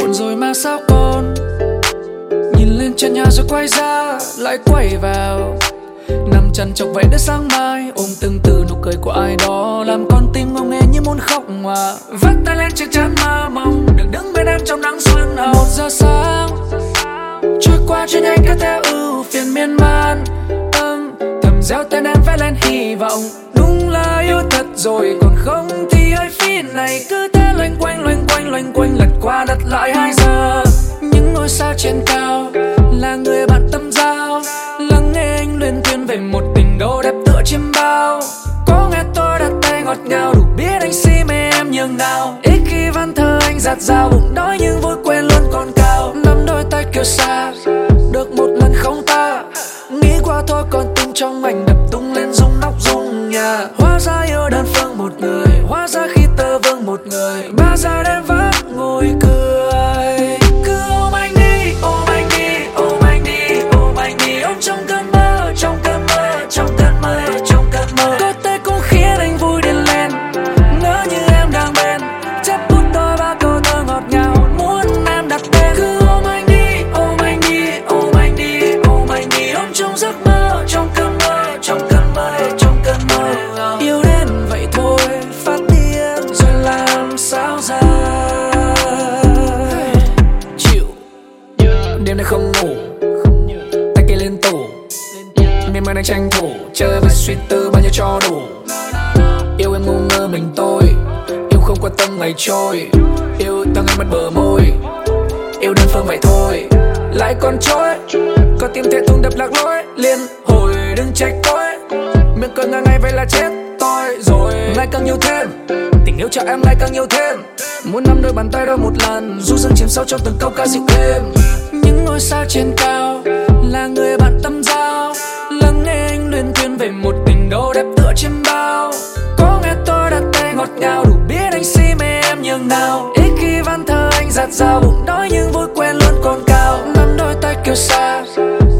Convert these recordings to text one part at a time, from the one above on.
buồn rồi mà sao con nhìn lên trên nhà rồi quay ra, lại quay vào. Nằm chăn chọc vậy đến sáng mai, ôm từng từ nụ cười của ai đó. Làm con tim ngông nghe như muốn khóc mà. Vắt tay lên trên trán mơ mong được đứng bên em trong nắng xuân hồng. Một giờ sáng, trôi qua trên nhanh cứ theo ưu phiền miên man gieo tên em vẽ lên hy vọng. Đúng là yêu thật rồi, còn không thì hơi phí này cứ thế loanh quanh loanh quanh loanh quanh, lật qua đặt lại hai giờ. Những ngôi sao trên cao là người bạn tâm giao. Lắng nghe anh luyên thuyên về một tình đâu đẹp tựa chim bao. Có nghe tôi đặt tay ngọt ngào, đủ biết anh si mê em nhường nào. Ít khi văn thơ anh giạt dao bụng đói nhưng vui quên luôn còn cao. Nắm đôi tay kêu xa, được một lần không ta nghĩ qua thôi còn trong ảnh đập tung lên rung nóc rung nhà. Hóa ra yêu đơn phương một người, hóa ra khi tơ vương một người. Ba ra đêm vắt ngồi cười. Đêm nay không ngủ. Tay kia lên tủ. Miên man đang tranh thủ. Chơi với suy tư bao nhiêu cho đủ. Yêu em ngu ngơ mình tôi. Yêu không quan tâm ngày trôi. Yêu tăng em mất bờ môi. Yêu đơn phương vậy thôi. Lại còn trôi. Có tim thế thùng đập lạc lối. Liên hồi đừng trách tôi. Miệng cười ngang ngày vậy là chết tôi rồi. Ngày càng nhiều thêm. Tình yêu cho em ngày càng nhiều thêm. Muốn nắm đôi bàn tay đôi một lần. Du dương chìm sâu trong từng câu ca dịu êm những ngôi sao trên cao là người bạn tâm giao. Lắng nghe anh luyên thuyên về một tình đâu đẹp tựa trên bao. Có nghe tôi đặt tay ngọt ngào, đủ biết anh si mê em nhường nào. Ít khi văn thơ anh giạt dao bụng nói nhưng vui quen luôn còn cao. Nắm đôi tay kêu xa,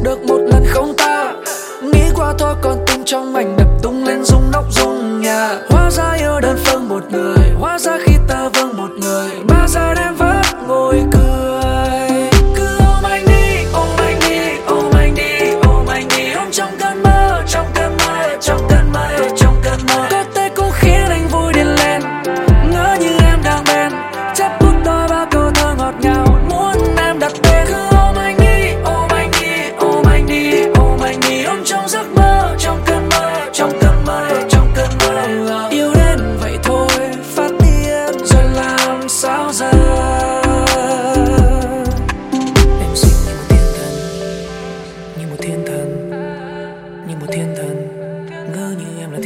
được một lần không ta nghĩ qua thôi còn tim trong ảnh đập tung lên rung nóc rung nhà. Hóa ra yêu đơn phương một người, hóa ra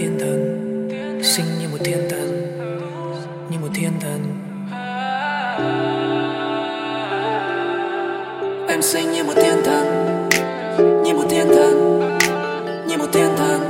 thiên thần. Sinh như một thiên thần, như một thiên thần. Em sinh như một thiên thần, như một thiên thần, như một thiên thần.